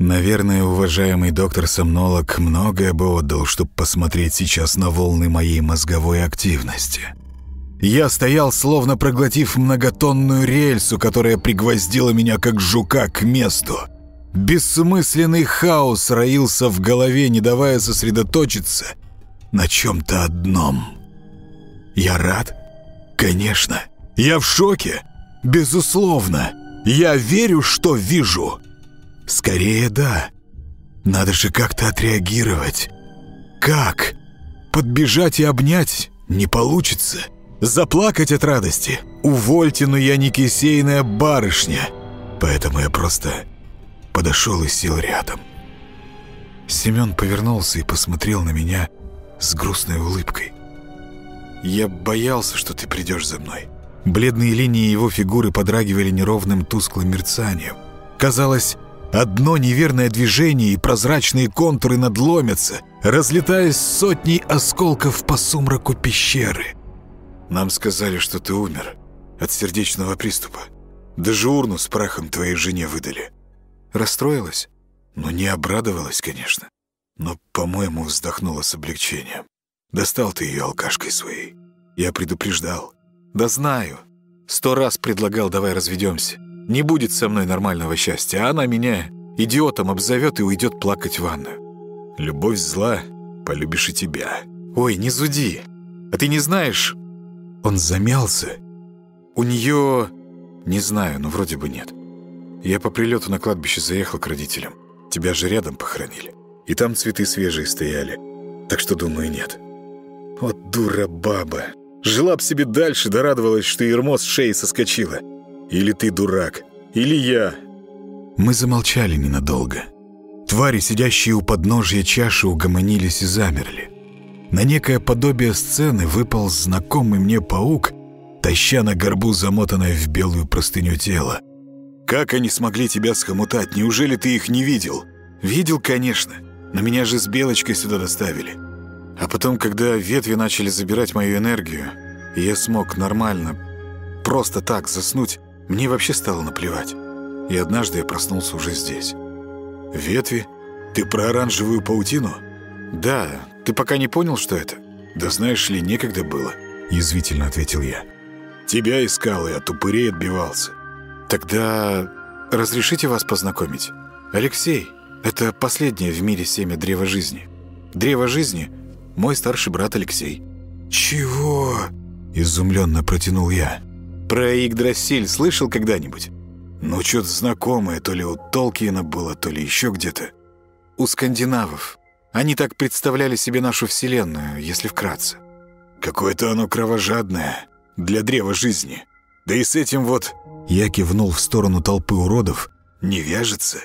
Наверное, уважаемый доктор-сомнолог многое бы отдал, чтобы посмотреть сейчас на волны моей мозговой активности. Я стоял, словно проглотив многотонную рельсу, которая пригвоздила меня, как жука, к месту. Бессмысленный хаос роился в голове, не давая сосредоточиться на чем-то одном. Я рад? Конечно. Я в шоке? Безусловно. Я верю, что вижу. Скорее, да. Надо же как-то отреагировать. Как? Подбежать и обнять не получится. Заплакать от радости. Увольте, но я не кисейная барышня. Поэтому я просто подошел и сел рядом. Семен повернулся и посмотрел на меня с грустной улыбкой. «Я боялся, что ты придешь за мной». Бледные линии его фигуры подрагивали неровным тусклым мерцанием. Казалось, одно неверное движение и прозрачные контуры надломятся, разлетаясь сотней осколков по сумраку пещеры. «Нам сказали, что ты умер от сердечного приступа. Даже урну с прахом твоей жене выдали». Расстроилась? Ну, не обрадовалась, конечно. Но, по-моему, вздохнула с облегчением. Достал ты ее алкашкой своей. Я предупреждал. Да знаю. Сто раз предлагал, давай разведемся. Не будет со мной нормального счастья, а она меня идиотом обзовет и уйдет плакать в ванную. Любовь зла, полюбишь и тебя. Ой, не зуди. А ты не знаешь... Он замялся. У нее... Не знаю, но вроде бы нет. Я по прилету на кладбище заехал к родителям. Тебя же рядом похоронили. И там цветы свежие стояли. Так что, думаю, нет. Вот дура баба. Жила б себе дальше, да радовалась, что ермо с шеи соскочила. Или ты дурак, или я. Мы замолчали ненадолго. Твари, сидящие у подножья чаши, угомонились и замерли. На некое подобие сцены выпал знакомый мне паук, таща на горбу замотанное в белую простыню тело. «Как они смогли тебя схомутать? Неужели ты их не видел?» «Видел, конечно. Но меня же с Белочкой сюда доставили. А потом, когда ветви начали забирать мою энергию, я смог нормально, просто так заснуть, мне вообще стало наплевать. И однажды я проснулся уже здесь. Ветви? Ты про оранжевую паутину? Да, ты пока не понял, что это? Да знаешь ли, некогда было, язвительно ответил я. Тебя искал и от упырей отбивался. Тогда разрешите вас познакомить? Алексей, это последнее в мире семя древа жизни. Древо жизни мой старший брат Алексей». «Чего?» – изумленно протянул я. «Про Игдрасиль слышал когда-нибудь?» «Ну, что-то знакомое, то ли у Толкиена было, то ли еще где-то». «У скандинавов. Они так представляли себе нашу Вселенную, если вкратце». «Какое-то оно кровожадное для древа жизни. Да и с этим вот...» Я кивнул в сторону толпы уродов. «Не вяжется?»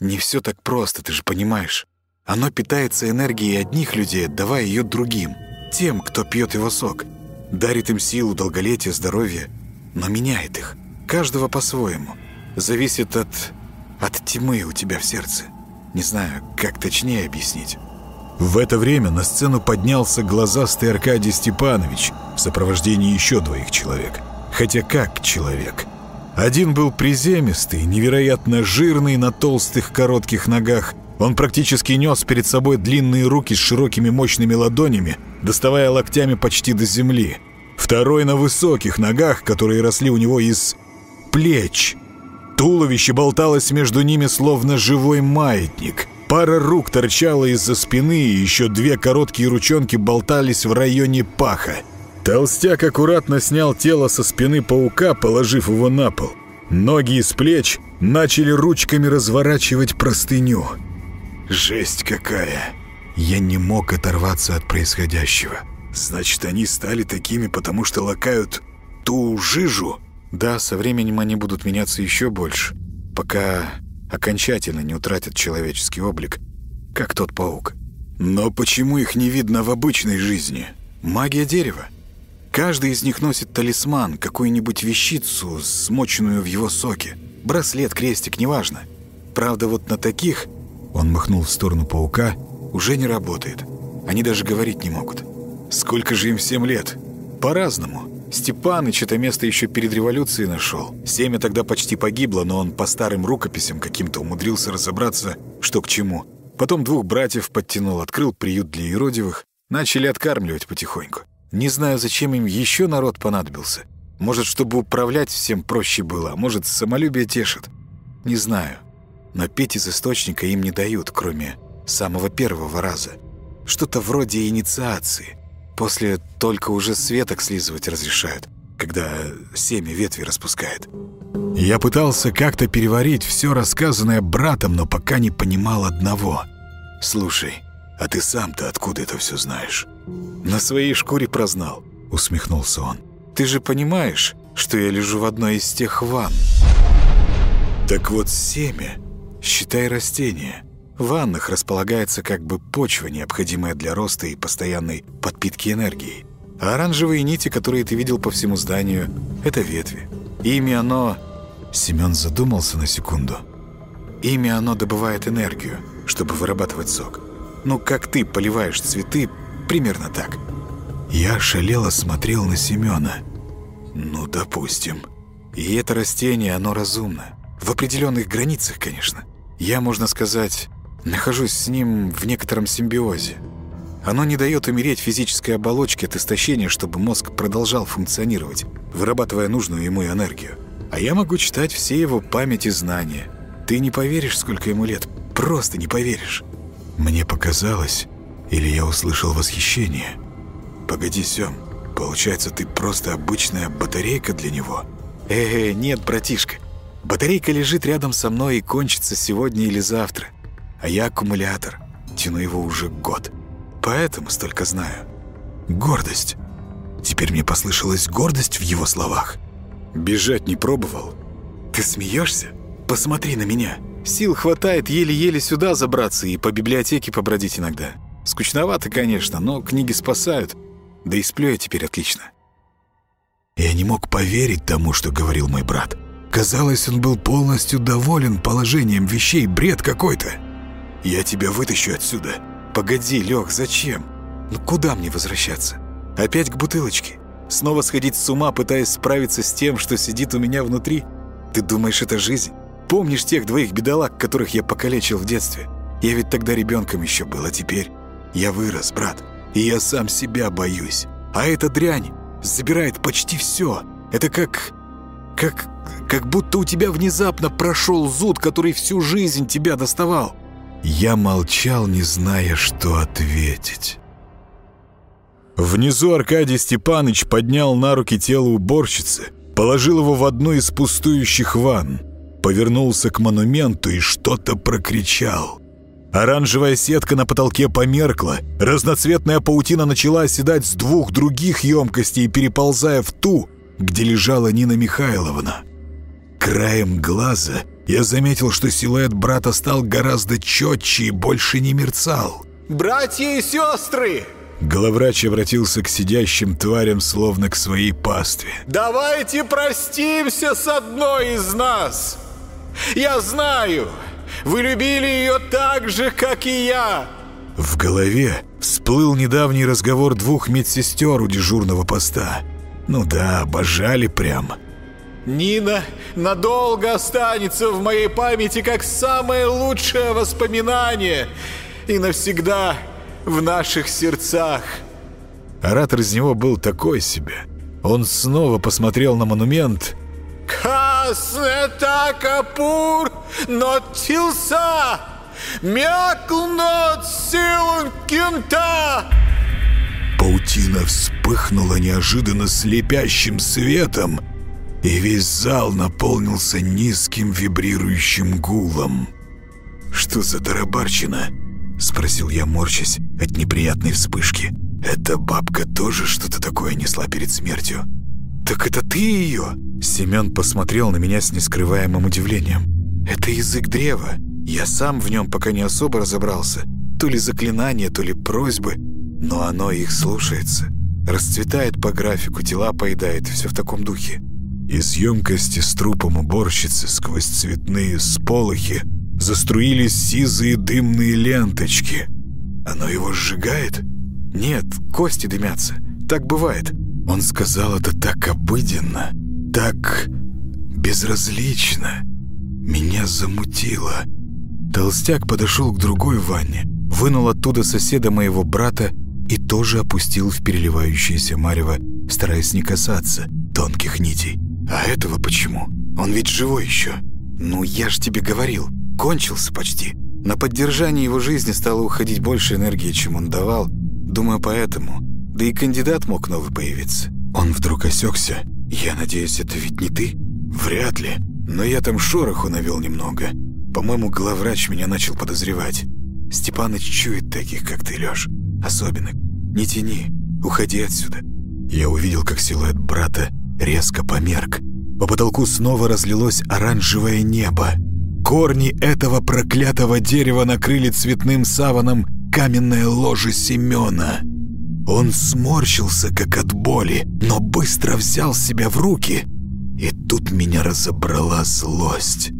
«Не все так просто, ты же понимаешь. Оно питается энергией одних людей, отдавая ее другим, тем, кто пьет его сок. Дарит им силу, долголетие, здоровье, но меняет их. Каждого по-своему. Зависит от... от тьмы у тебя в сердце. Не знаю, как точнее объяснить. В это время на сцену поднялся глазастый Аркадий Степанович в сопровождении еще двоих человек. Хотя как человек? Один был приземистый, невероятно жирный на толстых коротких ногах, он практически нес перед собой длинные руки с широкими мощными ладонями, доставая локтями почти до земли. Второй на высоких ногах, которые росли у него из плеч. Туловище болталось между ними словно живой маятник. Пара рук торчала из-за спины, и еще две короткие ручонки болтались в районе паха. Толстяк аккуратно снял тело со спины паука, положив его на пол. Ноги из плеч начали ручками разворачивать простыню. Жесть какая! Я не мог оторваться от происходящего. Значит, они стали такими, потому что лакают ту жижу? Да, со временем они будут меняться еще больше, пока окончательно не утратят человеческий облик, как тот паук. Но почему их не видно в обычной жизни? Магия дерева. Каждый из них носит талисман, какую-нибудь вещицу, смоченную в его соке. Браслет, крестик, неважно. Правда, вот на таких он махнул в сторону паука. «Уже не работает. Они даже говорить не могут. Сколько же им всем лет? По-разному. Степаныч это место еще перед революцией нашел. Семя тогда почти погибло, но он по старым рукописям каким-то умудрился разобраться, что к чему. Потом двух братьев подтянул, открыл приют для иродивых. Начали откармливать потихоньку. Не знаю, зачем им еще народ понадобился. Может, чтобы управлять всем проще было, а может, самолюбие тешит. Не знаю. Но пить из источника им не дают, кроме самого первого раза. Что-то вроде инициации. После только уже светок слизывать разрешают, когда семя ветви распускает. Я пытался как-то переварить все рассказанное братом, но пока не понимал одного. «Слушай, а ты сам-то откуда это все знаешь?» «На своей шкуре прознал», — усмехнулся он. «Ты же понимаешь, что я лежу в одной из тех ванн?» «Так вот семя, считай растение». В ваннах располагается как бы почва, необходимая для роста и постоянной подпитки энергией. А оранжевые нити, которые ты видел по всему зданию, — это ветви. Ими оно... Семен задумался на секунду. Ими оно добывает энергию, чтобы вырабатывать сок. Ну, как ты поливаешь цветы, примерно так. Я шалело смотрел на Семена. Ну, допустим. И это растение, оно разумно. В определенных границах, конечно. Я, можно сказать, Нахожусь с ним в некотором симбиозе. Оно не дает умереть физической оболочке от истощения, чтобы мозг продолжал функционировать, вырабатывая нужную ему энергию. А я могу читать все его память и знания. Ты не поверишь, сколько ему лет. Просто не поверишь. Мне показалось, или я услышал восхищение. Погоди, Сём, получается, ты просто обычная батарейка для него? Э, -э нет, братишка. Батарейка лежит рядом со мной и кончится сегодня или завтра а я аккумулятор. Тяну его уже год. Поэтому столько знаю. Гордость. Теперь мне послышалась гордость в его словах. Бежать не пробовал? Ты смеешься? Посмотри на меня. Сил хватает еле-еле сюда забраться и по библиотеке побродить иногда. Скучновато, конечно, но книги спасают. Да и сплю я теперь отлично. Я не мог поверить тому, что говорил мой брат. Казалось, он был полностью доволен положением вещей, бред какой-то. «Я тебя вытащу отсюда». «Погоди, Лех, зачем? Ну куда мне возвращаться? Опять к бутылочке? Снова сходить с ума, пытаясь справиться с тем, что сидит у меня внутри? Ты думаешь, это жизнь? Помнишь тех двоих бедолаг, которых я покалечил в детстве? Я ведь тогда ребенком еще был, а теперь я вырос, брат, и я сам себя боюсь. А эта дрянь забирает почти все. Это как... как... как будто у тебя внезапно прошел зуд, который всю жизнь тебя доставал. Я молчал, не зная, что ответить. Внизу Аркадий Степаныч поднял на руки тело уборщицы, положил его в одну из пустующих ванн, повернулся к монументу и что-то прокричал. Оранжевая сетка на потолке померкла, разноцветная паутина начала оседать с двух других емкостей, переползая в ту, где лежала Нина Михайловна. Краем глаза я заметил, что силуэт брата стал гораздо четче и больше не мерцал. «Братья и сестры!» Главврач обратился к сидящим тварям, словно к своей пастве. «Давайте простимся с одной из нас! Я знаю, вы любили ее так же, как и я!» В голове всплыл недавний разговор двух медсестер у дежурного поста. Ну да, обожали прямо. Нина надолго останется в моей памяти как самое лучшее воспоминание и навсегда в наших сердцах. Оратор из него был такой себе. Он снова посмотрел на монумент. «Каснета капур нотился! Мяклнот силун кента!» Паутина вспыхнула неожиданно слепящим светом, и весь зал наполнился низким вибрирующим гулом. «Что за тарабарщина?» — спросил я, морщась от неприятной вспышки. «Эта бабка тоже что-то такое несла перед смертью?» «Так это ты ее?» Семен посмотрел на меня с нескрываемым удивлением. «Это язык древа. Я сам в нем пока не особо разобрался. То ли заклинания, то ли просьбы. Но оно их слушается. Расцветает по графику, тела поедает, все в таком духе. Из емкости с трупом уборщицы сквозь цветные сполохи заструились сизые дымные ленточки. Оно его сжигает? Нет, кости дымятся. Так бывает. Он сказал это так обыденно, так безразлично. Меня замутило. Толстяк подошел к другой ванне, вынул оттуда соседа моего брата и тоже опустил в переливающееся марево, стараясь не касаться тонких нитей. «А этого почему? Он ведь живой еще!» «Ну, я ж тебе говорил, кончился почти. На поддержание его жизни стало уходить больше энергии, чем он давал. Думаю, поэтому. Да и кандидат мог новый появиться». Он вдруг осекся. «Я надеюсь, это ведь не ты?» «Вряд ли. Но я там шороху навел немного. По-моему, главврач меня начал подозревать. Степаныч чует таких, как ты, Лёш. Особенно. Не тяни. Уходи отсюда». Я увидел, как силуэт брата резко померк. По потолку снова разлилось оранжевое небо. Корни этого проклятого дерева накрыли цветным саваном каменное ложе Семена. Он сморщился, как от боли, но быстро взял себя в руки. И тут меня разобрала злость.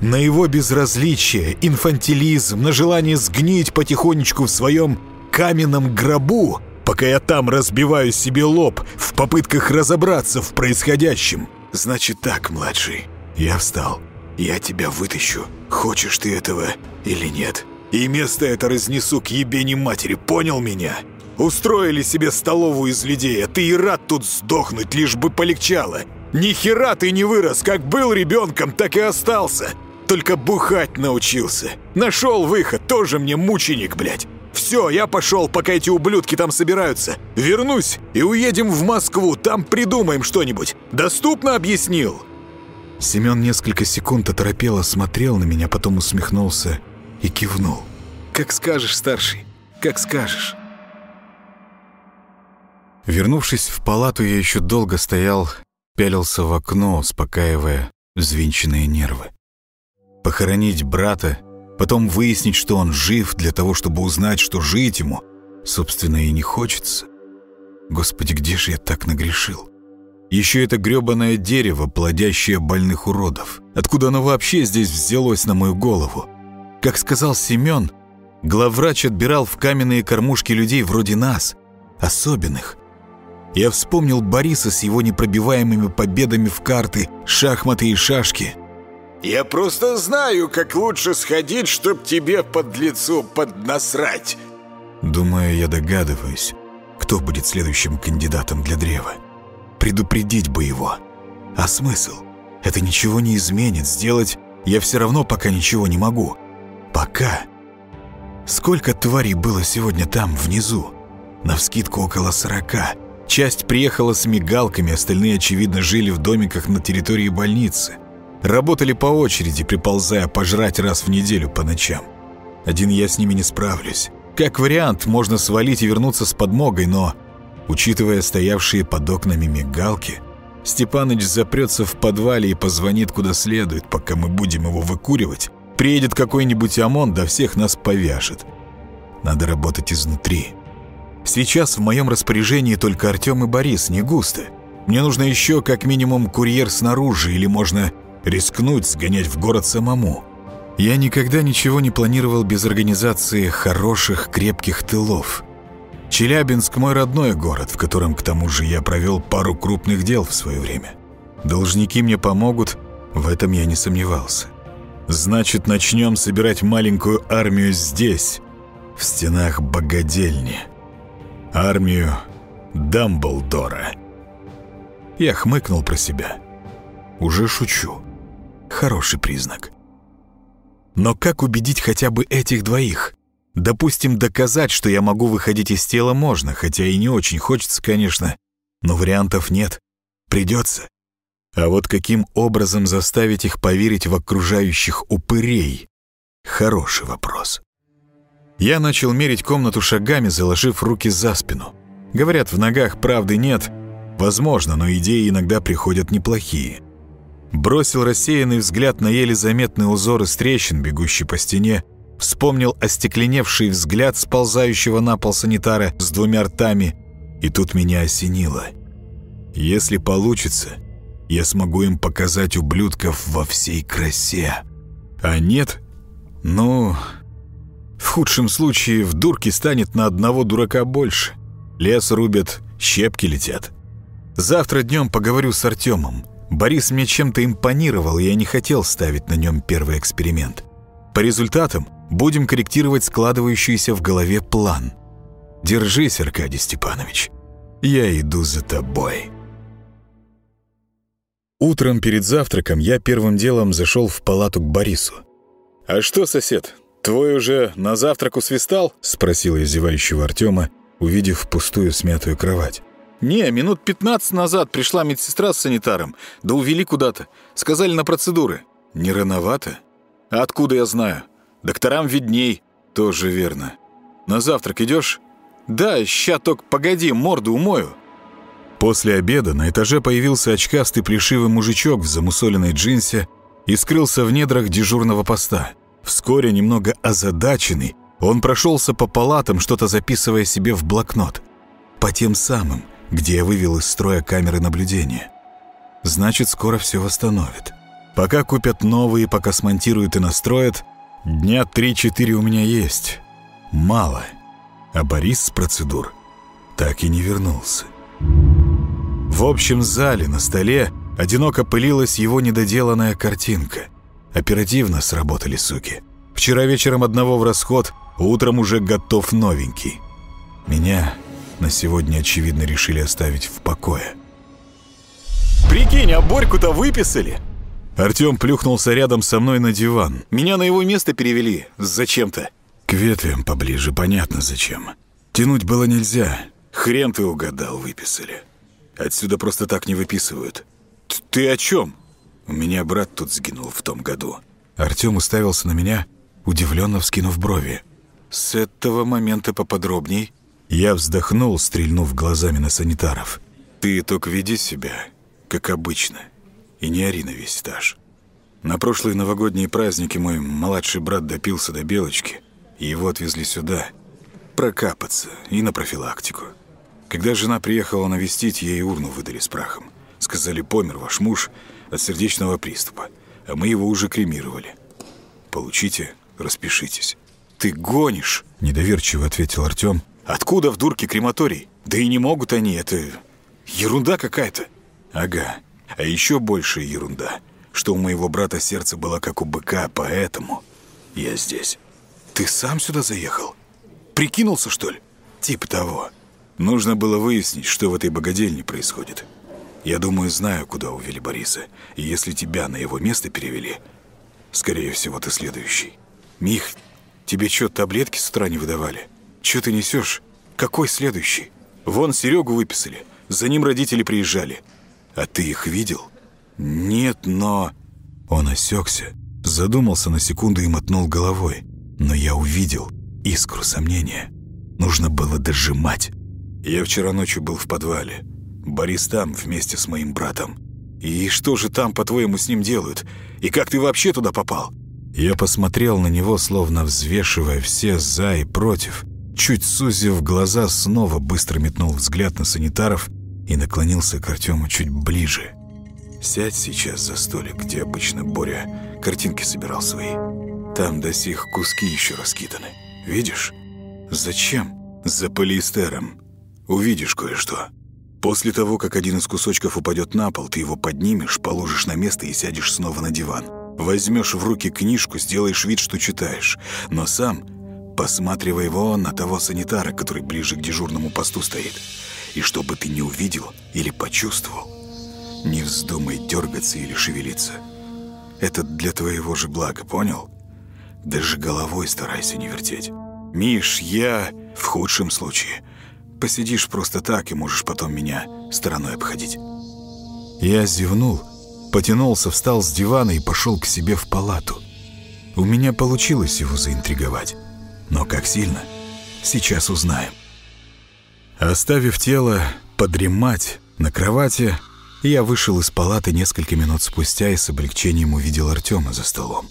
На его безразличие, инфантилизм, на желание сгнить потихонечку в своем каменном гробу, пока я там разбиваю себе лоб в попытках разобраться в происходящем. Значит так, младший, я встал. Я тебя вытащу, хочешь ты этого или нет. И место это разнесу к ебени матери, понял меня? Устроили себе столовую из людей, а ты и рад тут сдохнуть, лишь бы полегчало. Ни хера ты не вырос, как был ребенком, так и остался. Только бухать научился. Нашел выход, тоже мне мученик, блядь. Все, я пошел, пока эти ублюдки там собираются. Вернусь и уедем в Москву, там придумаем что-нибудь. Доступно объяснил?» Семен несколько секунд оторопело смотрел на меня, потом усмехнулся и кивнул. «Как скажешь, старший, как скажешь». Вернувшись в палату, я еще долго стоял, пялился в окно, успокаивая взвинченные нервы. Похоронить брата, потом выяснить, что он жив, для того, чтобы узнать, что жить ему, собственно, и не хочется. Господи, где же я так нагрешил? Еще это грёбаное дерево, плодящее больных уродов. Откуда оно вообще здесь взялось на мою голову? Как сказал Семен, главврач отбирал в каменные кормушки людей вроде нас, особенных, я вспомнил Бориса с его непробиваемыми победами в карты, шахматы и шашки. «Я просто знаю, как лучше сходить, чтоб тебе под лицо поднасрать!» Думаю, я догадываюсь, кто будет следующим кандидатом для древа. Предупредить бы его. А смысл? Это ничего не изменит. Сделать я все равно пока ничего не могу. Пока. Сколько тварей было сегодня там, внизу? Навскидку около сорока. Часть приехала с мигалками, остальные, очевидно, жили в домиках на территории больницы. Работали по очереди, приползая пожрать раз в неделю по ночам. Один я с ними не справлюсь. Как вариант, можно свалить и вернуться с подмогой, но, учитывая стоявшие под окнами мигалки, Степаныч запрется в подвале и позвонит куда следует, пока мы будем его выкуривать. Приедет какой-нибудь ОМОН, да всех нас повяжет. Надо работать изнутри. Сейчас в моем распоряжении только Артем и Борис, не густо. Мне нужно еще как минимум курьер снаружи, или можно рискнуть сгонять в город самому. Я никогда ничего не планировал без организации хороших, крепких тылов. Челябинск – мой родной город, в котором, к тому же, я провел пару крупных дел в свое время. Должники мне помогут, в этом я не сомневался. Значит, начнем собирать маленькую армию здесь, в стенах богадельни армию Дамблдора. Я хмыкнул про себя. Уже шучу. Хороший признак. Но как убедить хотя бы этих двоих? Допустим, доказать, что я могу выходить из тела можно, хотя и не очень хочется, конечно, но вариантов нет. Придется. А вот каким образом заставить их поверить в окружающих упырей? Хороший вопрос. Я начал мерить комнату шагами, заложив руки за спину. Говорят, в ногах правды нет. Возможно, но идеи иногда приходят неплохие. Бросил рассеянный взгляд на еле заметные узоры с трещин, бегущий по стене. Вспомнил остекленевший взгляд сползающего на пол санитара с двумя ртами. И тут меня осенило. Если получится, я смогу им показать ублюдков во всей красе. А нет? Ну, в худшем случае в дурке станет на одного дурака больше. Лес рубят, щепки летят. Завтра днем поговорю с Артемом. Борис мне чем-то импонировал, и я не хотел ставить на нем первый эксперимент. По результатам будем корректировать складывающийся в голове план. Держись, Аркадий Степанович. Я иду за тобой. Утром перед завтраком я первым делом зашел в палату к Борису. «А что, сосед, твой уже на завтрак усвистал?» — спросил я зевающего Артема, увидев пустую смятую кровать. «Не, минут 15 назад пришла медсестра с санитаром. Да увели куда-то. Сказали на процедуры». «Не рановато?» «А откуда я знаю? Докторам видней». «Тоже верно. На завтрак идешь?» «Да, ща только погоди, морду умою». После обеда на этаже появился очкастый плешивый мужичок в замусоленной джинсе и скрылся в недрах дежурного поста. Вскоре, немного озадаченный, он прошелся по палатам, что-то записывая себе в блокнот. По тем самым, где я вывел из строя камеры наблюдения. Значит, скоро все восстановят. Пока купят новые, пока смонтируют и настроят, дня 3-4 у меня есть. Мало. А Борис с процедур так и не вернулся. В общем зале на столе одиноко пылилась его недоделанная картинка. Оперативно сработали суки. Вчера вечером одного в расход, утром уже готов новенький. Меня на сегодня, очевидно, решили оставить в покое. «Прикинь, а Борьку-то выписали!» Артем плюхнулся рядом со мной на диван. «Меня на его место перевели. Зачем-то». «К ветвям поближе, понятно зачем. Тянуть было нельзя. Хрен ты угадал, выписали. Отсюда просто так не выписывают». «Ты о чем?» «У меня брат тут сгинул в том году». Артем уставился на меня, удивленно вскинув брови. «С этого момента поподробней». Я вздохнул, стрельнув глазами на санитаров. «Ты только веди себя, как обычно, и не ори на весь этаж. На прошлые новогодние праздники мой младший брат допился до белочки, и его отвезли сюда, прокапаться и на профилактику. Когда жена приехала навестить, ей урну выдали с прахом. Сказали, помер ваш муж от сердечного приступа, а мы его уже кремировали. Получите, распишитесь». «Ты гонишь?» – недоверчиво ответил Артем, Откуда в дурке крематорий? Да и не могут они, это ерунда какая-то. Ага, а еще большая ерунда, что у моего брата сердце было как у быка, поэтому я здесь. Ты сам сюда заехал? Прикинулся, что ли? Типа того. Нужно было выяснить, что в этой богадельне происходит. Я думаю, знаю, куда увели Бориса. И если тебя на его место перевели, скорее всего, ты следующий. Мих, тебе что, таблетки с утра не выдавали? Че ты несешь? Какой следующий? Вон Серегу выписали. За ним родители приезжали. А ты их видел? Нет, но... Он осекся, задумался на секунду и мотнул головой. Но я увидел искру сомнения. Нужно было дожимать. Я вчера ночью был в подвале. Борис там вместе с моим братом. И что же там, по-твоему, с ним делают? И как ты вообще туда попал? Я посмотрел на него, словно взвешивая все «за» и «против». Чуть сузив глаза, снова быстро метнул взгляд на санитаров и наклонился к Артему чуть ближе. «Сядь сейчас за столик, где обычно Боря картинки собирал свои. Там до сих куски еще раскиданы. Видишь? Зачем? За полиэстером. Увидишь кое-что. После того, как один из кусочков упадет на пол, ты его поднимешь, положишь на место и сядешь снова на диван. Возьмешь в руки книжку, сделаешь вид, что читаешь, но сам посматривай вон на того санитара, который ближе к дежурному посту стоит. И чтобы ты не увидел или почувствовал, не вздумай дергаться или шевелиться. Это для твоего же блага, понял? Даже головой старайся не вертеть. Миш, я в худшем случае. Посидишь просто так и можешь потом меня стороной обходить. Я зевнул, потянулся, встал с дивана и пошел к себе в палату. У меня получилось его заинтриговать. Но как сильно? Сейчас узнаем. Оставив тело подремать на кровати, я вышел из палаты несколько минут спустя и с облегчением увидел Артема за столом.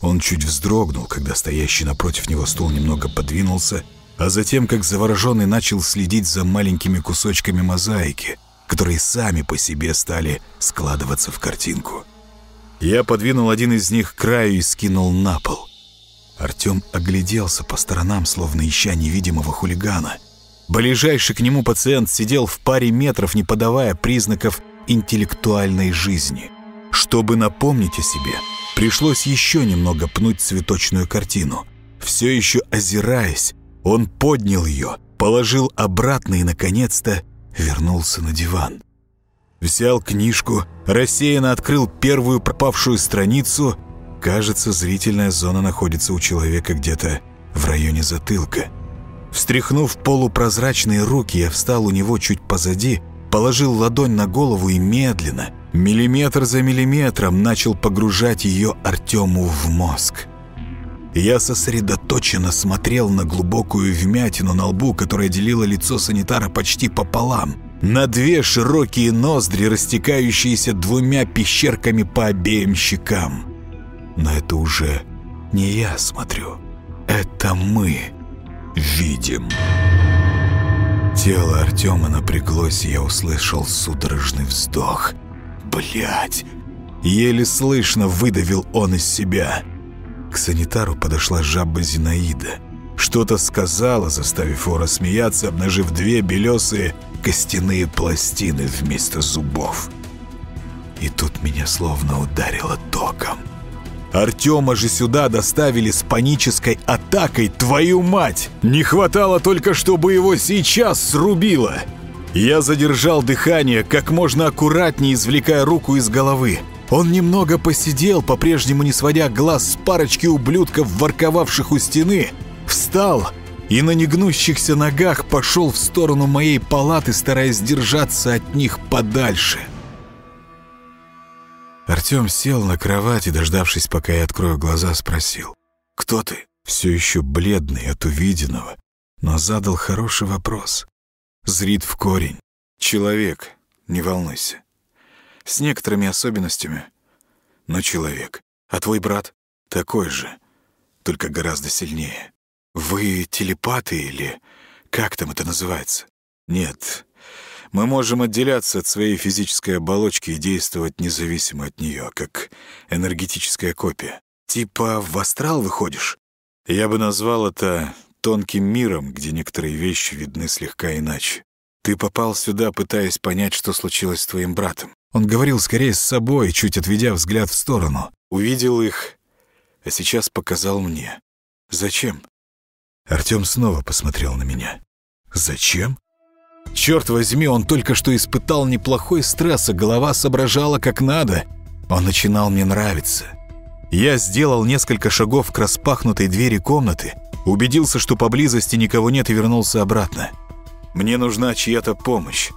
Он чуть вздрогнул, когда стоящий напротив него стул немного подвинулся, а затем, как завороженный, начал следить за маленькими кусочками мозаики, которые сами по себе стали складываться в картинку. Я подвинул один из них к краю и скинул на пол. Артем огляделся по сторонам, словно ища невидимого хулигана. Ближайший к нему пациент сидел в паре метров, не подавая признаков интеллектуальной жизни. Чтобы напомнить о себе, пришлось еще немного пнуть цветочную картину. Все еще озираясь, он поднял ее, положил обратно и, наконец-то, вернулся на диван. Взял книжку, рассеянно открыл первую пропавшую страницу. Кажется, зрительная зона находится у человека где-то в районе затылка. Встряхнув полупрозрачные руки, я встал у него чуть позади, положил ладонь на голову и медленно, миллиметр за миллиметром, начал погружать ее Артему в мозг. Я сосредоточенно смотрел на глубокую вмятину на лбу, которая делила лицо санитара почти пополам, на две широкие ноздри, растекающиеся двумя пещерками по обеим щекам. Но это уже не я смотрю, это мы видим. Тело Артема напряглось, и я услышал судорожный вздох. Блять! Еле слышно выдавил он из себя. К санитару подошла жаба Зинаида. Что-то сказала, заставив его рассмеяться, обнажив две белесые костяные пластины вместо зубов. И тут меня словно ударило током. Артема же сюда доставили с панической атакой, твою мать! Не хватало только, чтобы его сейчас срубило. Я задержал дыхание, как можно аккуратнее извлекая руку из головы. Он немного посидел, по-прежнему не сводя глаз с парочки ублюдков, ворковавших у стены, встал и на негнущихся ногах пошел в сторону моей палаты, стараясь держаться от них подальше. Артем сел на кровать и, дождавшись, пока я открою глаза, спросил. «Кто ты?» Все еще бледный от увиденного, но задал хороший вопрос. Зрит в корень. «Человек, не волнуйся с некоторыми особенностями, но человек. А твой брат такой же, только гораздо сильнее. Вы телепаты или как там это называется? Нет. Мы можем отделяться от своей физической оболочки и действовать независимо от нее, как энергетическая копия. Типа в астрал выходишь? Я бы назвал это тонким миром, где некоторые вещи видны слегка иначе. Ты попал сюда, пытаясь понять, что случилось с твоим братом. Он говорил скорее с собой, чуть отведя взгляд в сторону. Увидел их, а сейчас показал мне. Зачем? Артём снова посмотрел на меня. Зачем? Черт возьми, он только что испытал неплохой стресс, а голова соображала как надо. Он начинал мне нравиться. Я сделал несколько шагов к распахнутой двери комнаты, убедился, что поблизости никого нет и вернулся обратно. Мне нужна чья-то помощь.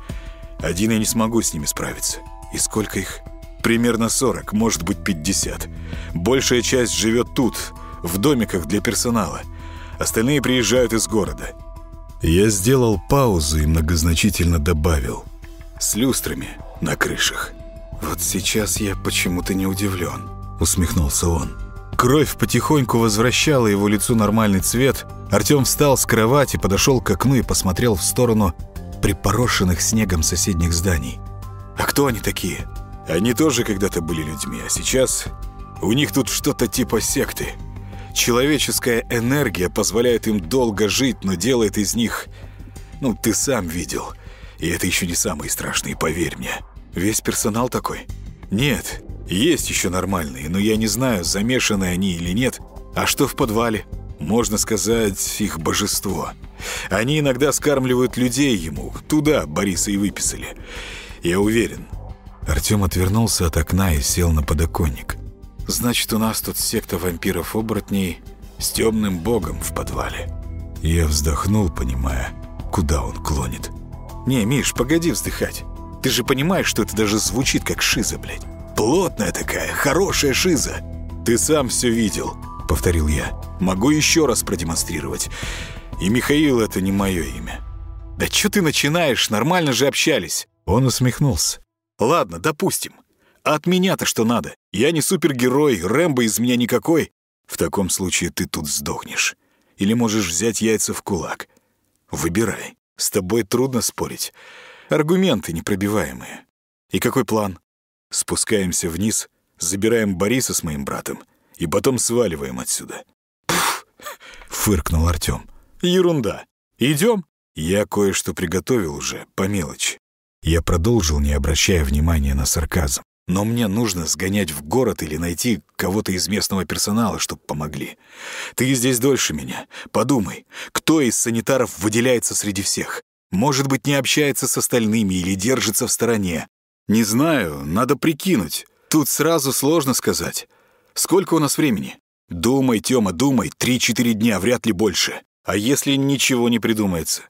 Один я не смогу с ними справиться. И сколько их? Примерно 40, может быть 50. Большая часть живет тут, в домиках для персонала. Остальные приезжают из города. Я сделал паузу и многозначительно добавил. С люстрами на крышах. Вот сейчас я почему-то не удивлен, усмехнулся он. Кровь потихоньку возвращала его лицу нормальный цвет. Артем встал с кровати, подошел к окну и посмотрел в сторону припорошенных снегом соседних зданий. А кто они такие? Они тоже когда-то были людьми, а сейчас у них тут что-то типа секты. Человеческая энергия позволяет им долго жить, но делает из них... Ну, ты сам видел. И это еще не самые страшные, поверь мне. Весь персонал такой? Нет, есть еще нормальные, но я не знаю, замешаны они или нет. А что в подвале? Можно сказать, их божество. Они иногда скармливают людей ему. Туда Бориса и выписали. Я уверен». Артем отвернулся от окна и сел на подоконник. «Значит, у нас тут секта вампиров-оборотней с темным богом в подвале». Я вздохнул, понимая, куда он клонит. «Не, Миш, погоди вздыхать. Ты же понимаешь, что это даже звучит как шиза, блядь. Плотная такая, хорошая шиза. Ты сам все видел», — повторил я. «Могу еще раз продемонстрировать. И Михаил — это не мое имя». «Да что ты начинаешь? Нормально же общались». Он усмехнулся. «Ладно, допустим. А от меня-то что надо? Я не супергерой, Рэмбо из меня никакой. В таком случае ты тут сдохнешь. Или можешь взять яйца в кулак. Выбирай. С тобой трудно спорить. Аргументы непробиваемые. И какой план? Спускаемся вниз, забираем Бориса с моим братом и потом сваливаем отсюда. Пф, фыркнул Артём. Ерунда. Идем? Я кое-что приготовил уже, по мелочи. Я продолжил, не обращая внимания на сарказм. Но мне нужно сгонять в город или найти кого-то из местного персонала, чтобы помогли. Ты здесь дольше меня. Подумай, кто из санитаров выделяется среди всех? Может быть, не общается с остальными или держится в стороне? Не знаю, надо прикинуть. Тут сразу сложно сказать. Сколько у нас времени? Думай, Тёма, думай. Три-четыре дня, вряд ли больше. А если ничего не придумается?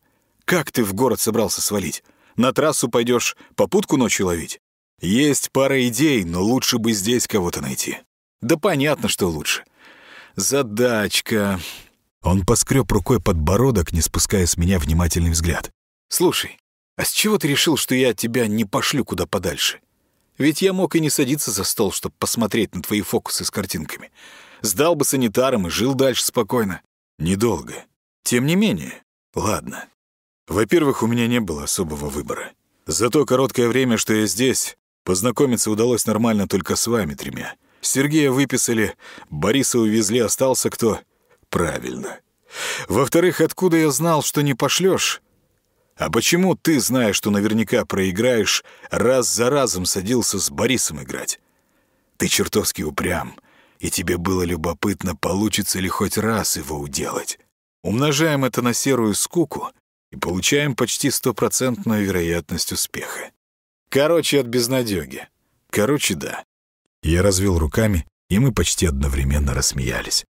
Как ты в город собрался свалить? На трассу пойдешь попутку ночью ловить? Есть пара идей, но лучше бы здесь кого-то найти. Да понятно, что лучше. Задачка. Он поскреб рукой подбородок, не спуская с меня внимательный взгляд. Слушай, а с чего ты решил, что я тебя не пошлю куда подальше? Ведь я мог и не садиться за стол, чтобы посмотреть на твои фокусы с картинками. Сдал бы санитарам и жил дальше спокойно. Недолго. Тем не менее. Ладно. Во-первых, у меня не было особого выбора. За то короткое время, что я здесь, познакомиться удалось нормально только с вами тремя. Сергея выписали, Бориса увезли, остался кто? Правильно. Во-вторых, откуда я знал, что не пошлешь? А почему ты, зная, что наверняка проиграешь, раз за разом садился с Борисом играть? Ты чертовски упрям, и тебе было любопытно, получится ли хоть раз его уделать. Умножаем это на серую скуку и получаем почти стопроцентную вероятность успеха. Короче, от безнадёги. Короче, да. Я развел руками, и мы почти одновременно рассмеялись.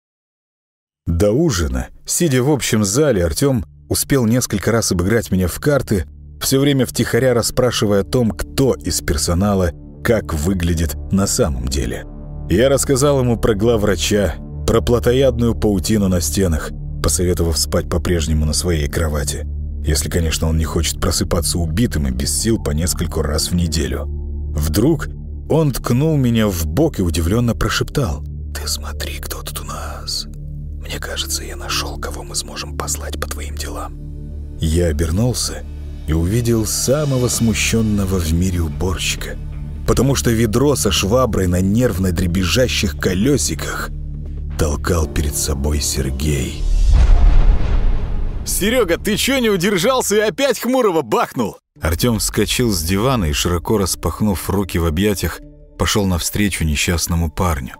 До ужина, сидя в общем зале, Артём успел несколько раз обыграть меня в карты, все время втихаря расспрашивая о том, кто из персонала как выглядит на самом деле. Я рассказал ему про главврача, про плотоядную паутину на стенах, посоветовав спать по-прежнему на своей кровати. Если, конечно, он не хочет просыпаться убитым и без сил по нескольку раз в неделю. Вдруг он ткнул меня в бок и удивленно прошептал. «Ты смотри, кто тут у нас. Мне кажется, я нашел, кого мы сможем послать по твоим делам». Я обернулся и увидел самого смущенного в мире уборщика, потому что ведро со шваброй на нервно дребезжащих колесиках толкал перед собой Сергей. «Серега, ты чё не удержался и опять Хмурого бахнул?» Артем вскочил с дивана и, широко распахнув руки в объятиях, пошел навстречу несчастному парню.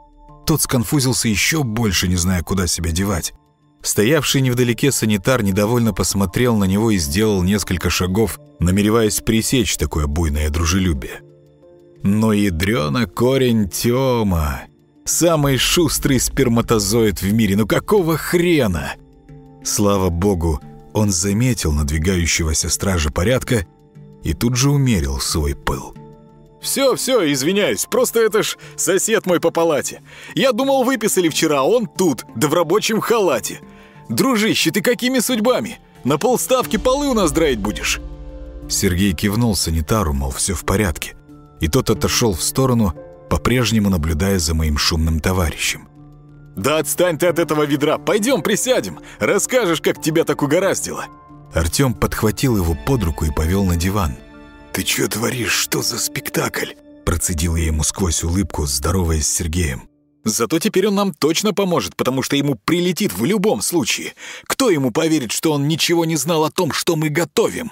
Тот сконфузился еще больше, не зная, куда себя девать. Стоявший невдалеке санитар недовольно посмотрел на него и сделал несколько шагов, намереваясь пресечь такое буйное дружелюбие. Но ядрёна корень Тёма. Самый шустрый сперматозоид в мире. Ну какого хрена? Слава богу, он заметил надвигающегося стража порядка и тут же умерил свой пыл. «Все, все, извиняюсь, просто это ж сосед мой по палате. Я думал, выписали вчера, а он тут, да в рабочем халате. Дружище, ты какими судьбами? На полставки полы у нас драить будешь?» Сергей кивнул санитару, мол, все в порядке. И тот отошел в сторону, по-прежнему наблюдая за моим шумным товарищем. «Да отстань ты от этого ведра, пойдем присядем, расскажешь, как тебя так угораздило». Артем подхватил его под руку и повел на диван. «Ты что творишь? Что за спектакль?» Процедил я ему сквозь улыбку, здороваясь с Сергеем. «Зато теперь он нам точно поможет, потому что ему прилетит в любом случае. Кто ему поверит, что он ничего не знал о том, что мы готовим?»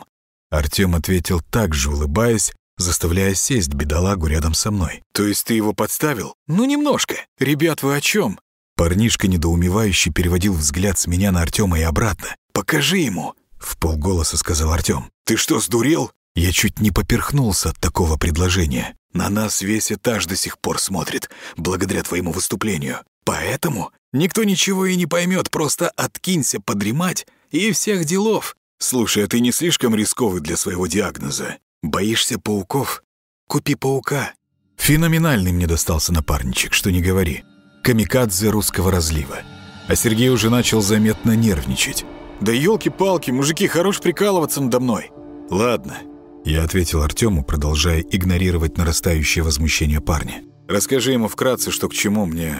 Артем ответил так же, улыбаясь, заставляя сесть бедолагу рядом со мной. «То есть ты его подставил?» «Ну, немножко. Ребят, вы о чем?» Парнишка недоумевающе переводил взгляд с меня на Артема и обратно. «Покажи ему!» — в полголоса сказал Артем. «Ты что, сдурел? Я чуть не поперхнулся от такого предложения. На нас весь этаж до сих пор смотрит, благодаря твоему выступлению. Поэтому никто ничего и не поймет, просто откинься подремать и всех делов. Слушай, а ты не слишком рисковый для своего диагноза? Боишься пауков? Купи паука. Феноменальный мне достался напарничек, что не говори. Камикадзе русского разлива. А Сергей уже начал заметно нервничать. «Да елки-палки, мужики, хорош прикалываться надо мной!» «Ладно, я ответил Артему, продолжая игнорировать нарастающее возмущение парня. «Расскажи ему вкратце, что к чему мне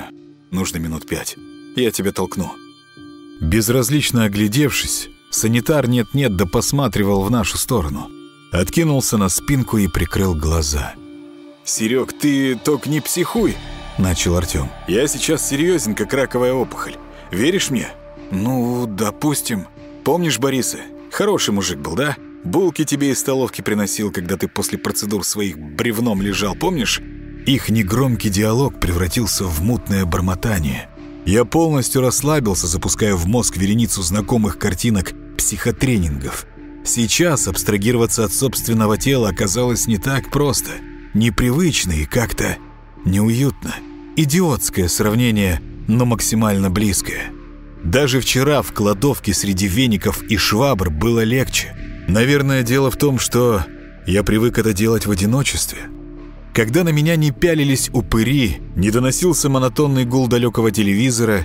нужно минут пять. Я тебя толкну». Безразлично оглядевшись, санитар нет-нет да посматривал в нашу сторону. Откинулся на спинку и прикрыл глаза. «Серег, ты только не психуй!» — начал Артем. «Я сейчас серьезен, как раковая опухоль. Веришь мне?» «Ну, допустим. Помнишь Бориса? Хороший мужик был, да? Булки тебе из столовки приносил, когда ты после процедур своих бревном лежал, помнишь? Их негромкий диалог превратился в мутное бормотание. Я полностью расслабился, запуская в мозг вереницу знакомых картинок психотренингов. Сейчас абстрагироваться от собственного тела оказалось не так просто. Непривычно и как-то неуютно. Идиотское сравнение, но максимально близкое. Даже вчера в кладовке среди веников и швабр было легче. Наверное, дело в том, что я привык это делать в одиночестве. Когда на меня не пялились упыри, не доносился монотонный гул далекого телевизора,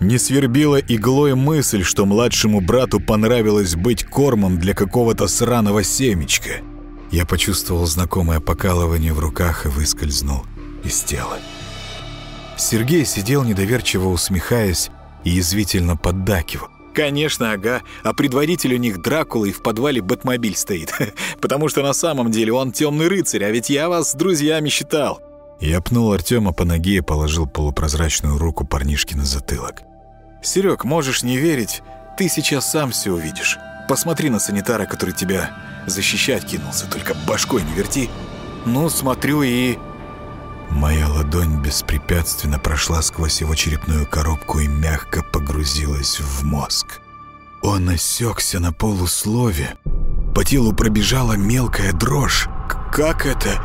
не свербила иглой мысль, что младшему брату понравилось быть кормом для какого-то сраного семечка. Я почувствовал знакомое покалывание в руках и выскользнул из тела. Сергей сидел недоверчиво усмехаясь, и язвительно поддакивал. Конечно, ага. А предводитель у них Дракула и в подвале Бэтмобиль стоит. Потому что на самом деле он темный рыцарь, а ведь я вас с друзьями считал. Я пнул Артема по ноге и положил полупрозрачную руку парнишке на затылок. «Серег, можешь не верить, ты сейчас сам все увидишь. Посмотри на санитара, который тебя защищать кинулся, только башкой не верти. Ну, смотрю и...» Моя ладонь беспрепятственно прошла сквозь его черепную коробку и мягко погрузилась в мозг. Он осекся на полуслове. По телу пробежала мелкая дрожь. «Как это?»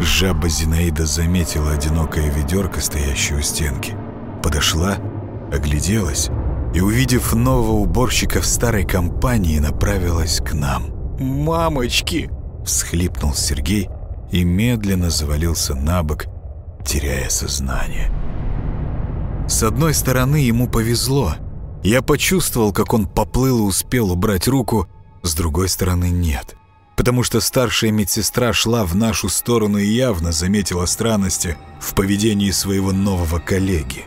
Жаба Зинаида заметила одинокое ведерко, стоящее у стенки. Подошла, огляделась и, увидев нового уборщика в старой компании, направилась к нам. «Мамочки!» — всхлипнул Сергей и медленно завалился на бок, теряя сознание. С одной стороны, ему повезло. Я почувствовал, как он поплыл и успел убрать руку, с другой стороны, нет. Потому что старшая медсестра шла в нашу сторону и явно заметила странности в поведении своего нового коллеги.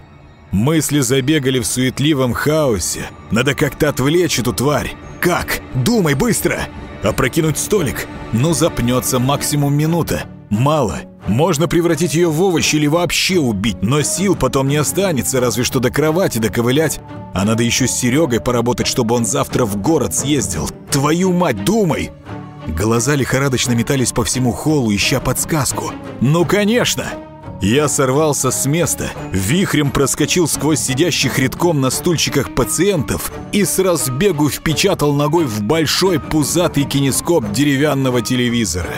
Мысли забегали в суетливом хаосе. Надо как-то отвлечь эту тварь. Как? Думай быстро! Опрокинуть столик? Ну, запнется максимум минута. Мало. Можно превратить ее в овощ или вообще убить, но сил потом не останется, разве что до кровати доковылять. А надо еще с Серегой поработать, чтобы он завтра в город съездил. Твою мать, думай! Глаза лихорадочно метались по всему холлу, ища подсказку. «Ну, конечно!» Я сорвался с места, вихрем проскочил сквозь сидящих редком на стульчиках пациентов и с разбегу впечатал ногой в большой пузатый кинескоп деревянного телевизора.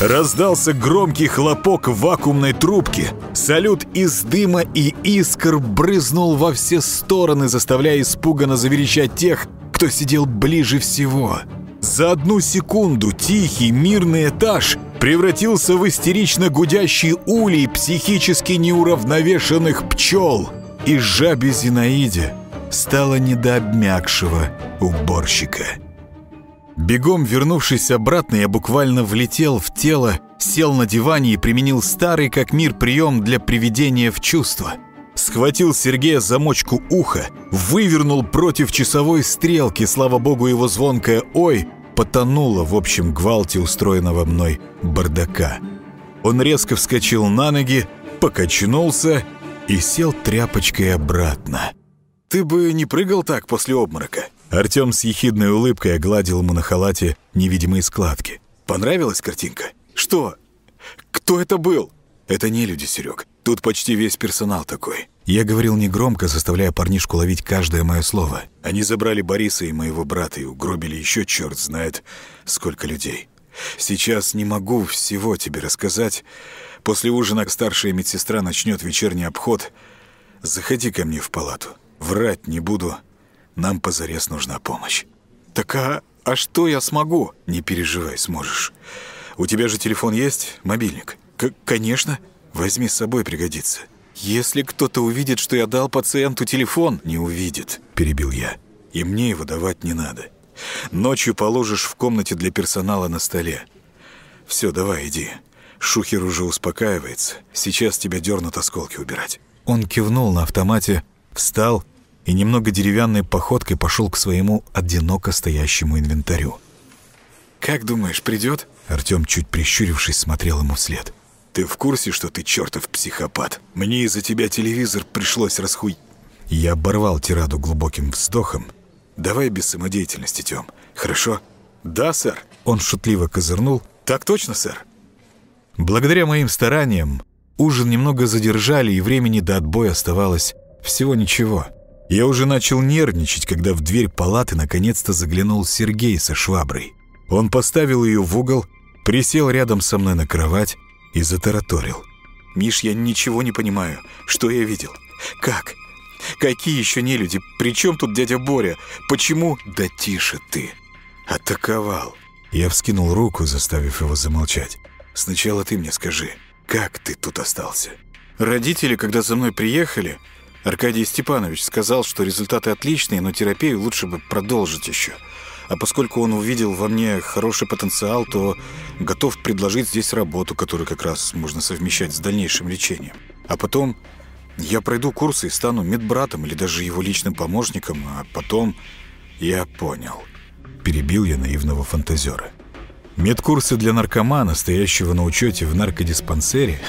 Раздался громкий хлопок вакуумной трубке. Салют из дыма и искр брызнул во все стороны, заставляя испуганно заверещать тех, кто сидел ближе всего. За одну секунду тихий мирный этаж превратился в истерично гудящий улей психически неуравновешенных пчел. И жабе Зинаиде стало не до обмякшего уборщика. Бегом вернувшись обратно, я буквально влетел в тело, сел на диване и применил старый как мир прием для приведения в чувство. Схватил Сергея за мочку уха, вывернул против часовой стрелки, слава богу, его звонкое «Ой!» Потонуло в общем гвалте устроенного мной бардака. Он резко вскочил на ноги, покачнулся и сел тряпочкой обратно. «Ты бы не прыгал так после обморока?» Артем с ехидной улыбкой огладил ему на халате невидимые складки. «Понравилась картинка?» «Что? Кто это был?» «Это не люди, Серег. Тут почти весь персонал такой». Я говорил негромко, заставляя парнишку ловить каждое мое слово. Они забрали Бориса и моего брата и угробили еще черт знает сколько людей. Сейчас не могу всего тебе рассказать. После ужина старшая медсестра начнет вечерний обход. Заходи ко мне в палату. Врать не буду. Нам позарез нужна помощь. Так а, а что я смогу? Не переживай, сможешь. У тебя же телефон есть? Мобильник? К конечно. Возьми с собой, пригодится. Если кто-то увидит, что я дал пациенту телефон... Не увидит, перебил я. И мне его давать не надо. Ночью положишь в комнате для персонала на столе. Все, давай, иди. Шухер уже успокаивается. Сейчас тебя дернут осколки убирать. Он кивнул на автомате, встал и немного деревянной походкой пошел к своему одиноко стоящему инвентарю. «Как думаешь, придет?» Артем, чуть прищурившись, смотрел ему вслед. «Ты в курсе, что ты чертов психопат? Мне из-за тебя телевизор пришлось расхуй...» Я оборвал тираду глубоким вздохом. «Давай без самодеятельности, Тём. Хорошо?» «Да, сэр». Он шутливо козырнул. «Так точно, сэр». Благодаря моим стараниям ужин немного задержали, и времени до отбоя оставалось всего ничего. Я уже начал нервничать, когда в дверь палаты наконец-то заглянул Сергей со шваброй. Он поставил ее в угол, присел рядом со мной на кровать и затараторил. «Миш, я ничего не понимаю. Что я видел? Как? Какие еще нелюди? При чем тут дядя Боря? Почему?» «Да тише ты!» «Атаковал!» Я вскинул руку, заставив его замолчать. «Сначала ты мне скажи, как ты тут остался?» Родители, когда за мной приехали, Аркадий Степанович сказал, что результаты отличные, но терапию лучше бы продолжить еще. А поскольку он увидел во мне хороший потенциал, то готов предложить здесь работу, которую как раз можно совмещать с дальнейшим лечением. А потом я пройду курсы и стану медбратом или даже его личным помощником, а потом я понял. Перебил я наивного фантазера. Медкурсы для наркомана, стоящего на учете в наркодиспансере?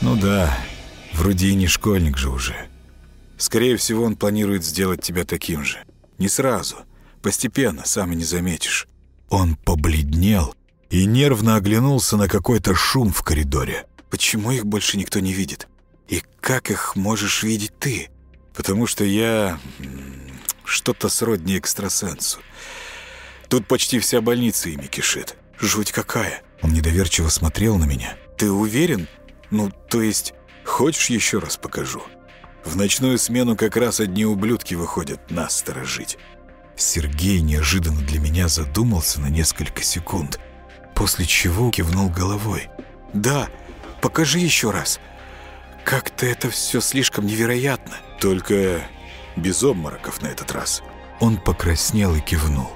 Ну да, вроде и не школьник же уже. Скорее всего, он планирует сделать тебя таким же. Не сразу, постепенно, сам и не заметишь. Он побледнел и нервно оглянулся на какой-то шум в коридоре. Почему их больше никто не видит? И как их можешь видеть ты? Потому что я что-то сродни экстрасенсу. Тут почти вся больница ими кишит. Жуть какая. Он недоверчиво смотрел на меня. Ты уверен? Ну, то есть, хочешь еще раз покажу? В ночную смену как раз одни ублюдки выходят нас сторожить. Сергей неожиданно для меня задумался на несколько секунд, после чего кивнул головой. «Да, покажи еще раз. Как-то это все слишком невероятно. Только без обмороков на этот раз». Он покраснел и кивнул.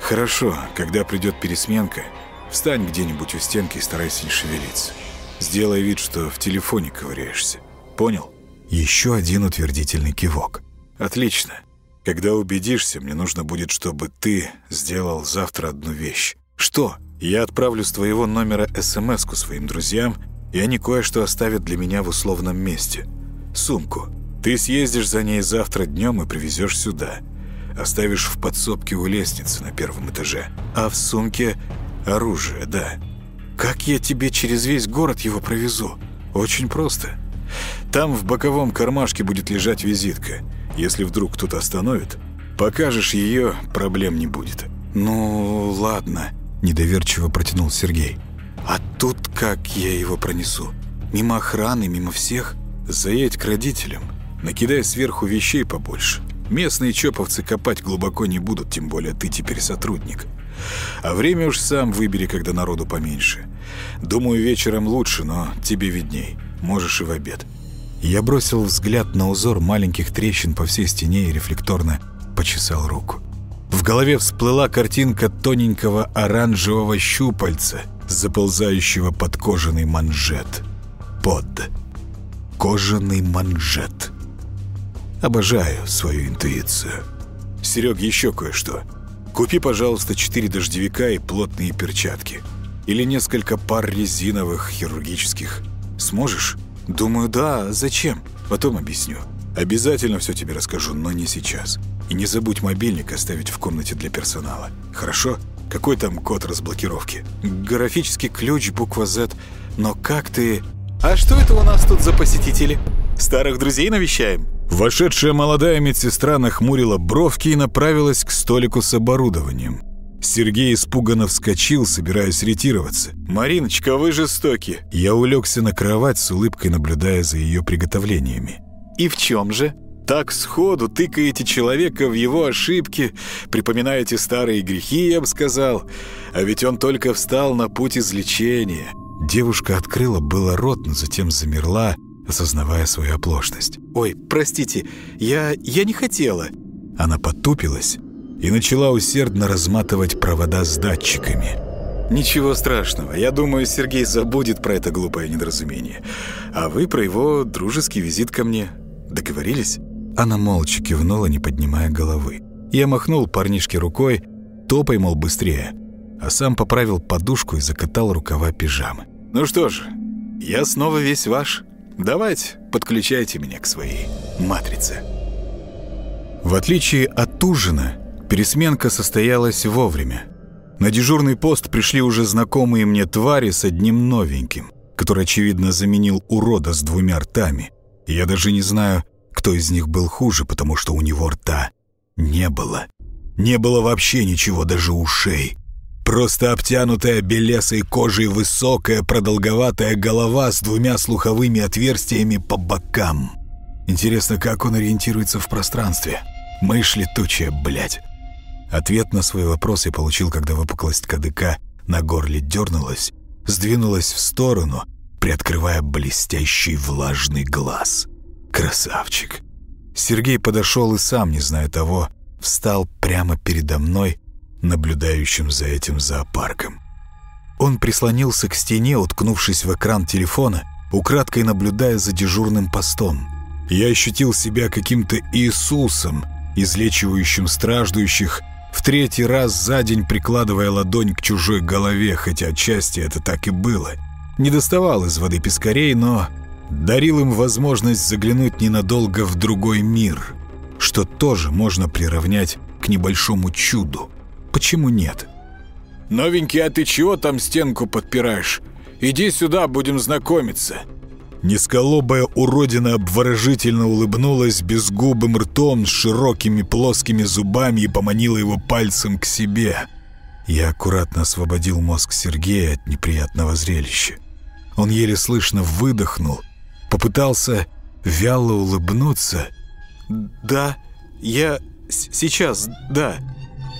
«Хорошо, когда придет пересменка, встань где-нибудь у стенки и старайся не шевелиться. Сделай вид, что в телефоне ковыряешься. Понял?» Еще один утвердительный кивок. «Отлично. Когда убедишься, мне нужно будет, чтобы ты сделал завтра одну вещь. Что? Я отправлю с твоего номера смс своим друзьям, и они кое-что оставят для меня в условном месте. Сумку. Ты съездишь за ней завтра днем и привезешь сюда. Оставишь в подсобке у лестницы на первом этаже. А в сумке оружие, да. Как я тебе через весь город его провезу? Очень просто. Там в боковом кармашке будет лежать визитка. Если вдруг кто-то остановит, покажешь ее, проблем не будет. Ну, ладно, недоверчиво протянул Сергей. А тут как я его пронесу? Мимо охраны, мимо всех? Заедь к родителям, накидай сверху вещей побольше. Местные чоповцы копать глубоко не будут, тем более ты теперь сотрудник. А время уж сам выбери, когда народу поменьше. Думаю, вечером лучше, но тебе видней. Можешь и в обед. Я бросил взгляд на узор маленьких трещин по всей стене и рефлекторно почесал руку. В голове всплыла картинка тоненького оранжевого щупальца, заползающего под кожаный манжет. Под. Кожаный манжет. Обожаю свою интуицию. Серег, еще кое-что. Купи, пожалуйста, четыре дождевика и плотные перчатки. Или несколько пар резиновых хирургических. Сможешь? «Думаю, да. Зачем? Потом объясню. Обязательно все тебе расскажу, но не сейчас. И не забудь мобильник оставить в комнате для персонала. Хорошо? Какой там код разблокировки? Графический ключ, буква Z. Но как ты... А что это у нас тут за посетители? Старых друзей навещаем?» Вошедшая молодая медсестра нахмурила бровки и направилась к столику с оборудованием. Сергей испуганно вскочил, собираясь ретироваться. «Мариночка, вы жестоки!» Я улегся на кровать с улыбкой, наблюдая за ее приготовлениями. «И в чем же?» Так сходу тыкаете человека в его ошибки, припоминаете старые грехи, я бы сказал. А ведь он только встал на путь излечения. Девушка открыла было рот, но затем замерла, осознавая свою оплошность. «Ой, простите, я... я не хотела». Она потупилась, и начала усердно разматывать провода с датчиками. «Ничего страшного. Я думаю, Сергей забудет про это глупое недоразумение. А вы про его дружеский визит ко мне. Договорились?» Она молча кивнула, не поднимая головы. Я махнул парнишке рукой, топай, мол, быстрее. А сам поправил подушку и закатал рукава пижамы. «Ну что ж, я снова весь ваш. Давайте, подключайте меня к своей матрице». В отличие от ужина, Пересменка состоялась вовремя. На дежурный пост пришли уже знакомые мне твари с одним новеньким, который, очевидно, заменил урода с двумя ртами. Я даже не знаю, кто из них был хуже, потому что у него рта не было. Не было вообще ничего, даже ушей. Просто обтянутая белесой кожей высокая продолговатая голова с двумя слуховыми отверстиями по бокам. Интересно, как он ориентируется в пространстве? Мышь летучая, блядь. Ответ на свой вопрос я получил, когда выпуклость кадыка на горле дернулась, сдвинулась в сторону, приоткрывая блестящий влажный глаз. Красавчик. Сергей подошел и сам, не зная того, встал прямо передо мной, наблюдающим за этим зоопарком. Он прислонился к стене, уткнувшись в экран телефона, украдкой наблюдая за дежурным постом. Я ощутил себя каким-то Иисусом, излечивающим страждущих, в третий раз за день прикладывая ладонь к чужой голове, хотя отчасти это так и было. Не доставал из воды пескарей, но дарил им возможность заглянуть ненадолго в другой мир, что тоже можно приравнять к небольшому чуду. Почему нет? «Новенький, а ты чего там стенку подпираешь? Иди сюда, будем знакомиться». Низколобая уродина обворожительно улыбнулась безгубым ртом с широкими плоскими зубами и поманила его пальцем к себе. Я аккуратно освободил мозг Сергея от неприятного зрелища. Он еле слышно выдохнул, попытался вяло улыбнуться. «Да, я сейчас, да».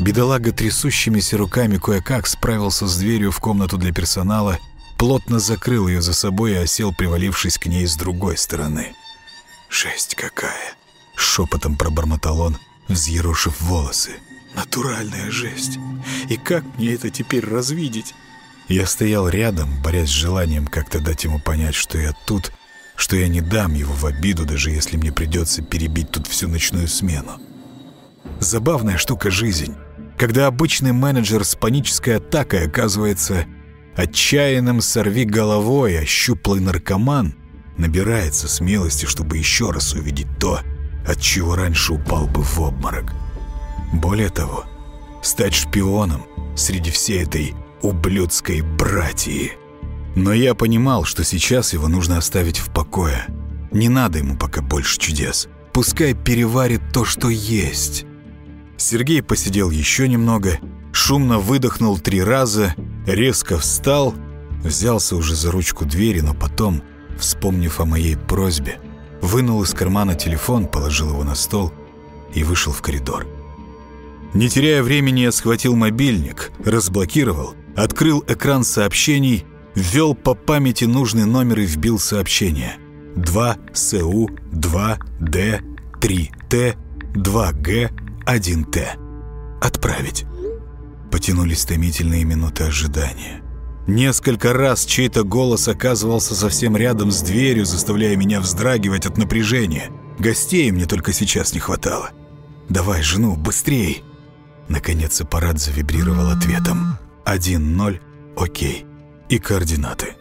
Бедолага трясущимися руками кое-как справился с дверью в комнату для персонала, плотно закрыл ее за собой и осел, привалившись к ней с другой стороны. «Жесть какая!» — шепотом пробормотал он, взъерошив волосы. «Натуральная жесть! И как мне это теперь развидеть?» Я стоял рядом, борясь с желанием как-то дать ему понять, что я тут, что я не дам его в обиду, даже если мне придется перебить тут всю ночную смену. Забавная штука жизнь когда обычный менеджер с панической атакой оказывается отчаянным сорви головой, а наркоман набирается смелости, чтобы еще раз увидеть то, от чего раньше упал бы в обморок. Более того, стать шпионом среди всей этой ублюдской братьи. Но я понимал, что сейчас его нужно оставить в покое. Не надо ему пока больше чудес. Пускай переварит то, что есть. Сергей посидел еще немного, шумно выдохнул три раза, резко встал, взялся уже за ручку двери, но потом, вспомнив о моей просьбе, вынул из кармана телефон, положил его на стол и вышел в коридор. Не теряя времени, я схватил мобильник, разблокировал, открыл экран сообщений, ввел по памяти нужный номер и вбил сообщение. 2СУ, 2Д, 3Т, 2Г, 1Т. Отправить. Потянулись томительные минуты ожидания. Несколько раз чей-то голос оказывался совсем рядом с дверью, заставляя меня вздрагивать от напряжения. Гостей мне только сейчас не хватало. «Давай, жену, быстрей!» Наконец аппарат завибрировал ответом. 1-0, окей. И координаты.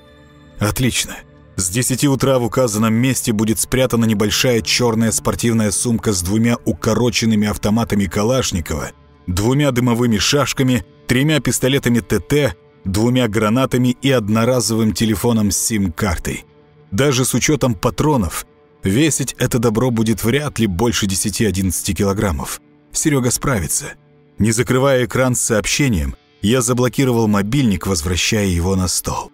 «Отлично!» С 10 утра в указанном месте будет спрятана небольшая черная спортивная сумка с двумя укороченными автоматами Калашникова, двумя дымовыми шашками, тремя пистолетами ТТ, двумя гранатами и одноразовым телефоном с сим-картой. Даже с учетом патронов, весить это добро будет вряд ли больше 10-11 килограммов. Серега справится. Не закрывая экран с сообщением, я заблокировал мобильник, возвращая его на стол.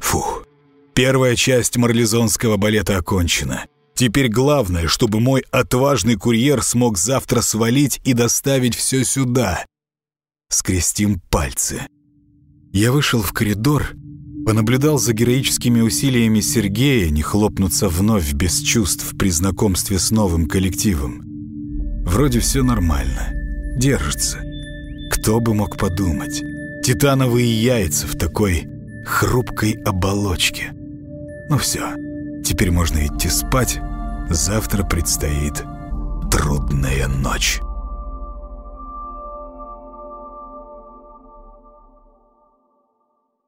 Фух. Первая часть марлезонского балета окончена. Теперь главное, чтобы мой отважный курьер смог завтра свалить и доставить все сюда. Скрестим пальцы. Я вышел в коридор, понаблюдал за героическими усилиями Сергея не хлопнуться вновь без чувств при знакомстве с новым коллективом. Вроде все нормально. Держится. Кто бы мог подумать. Титановые яйца в такой хрупкой оболочке. Ну все, теперь можно идти спать. Завтра предстоит трудная ночь.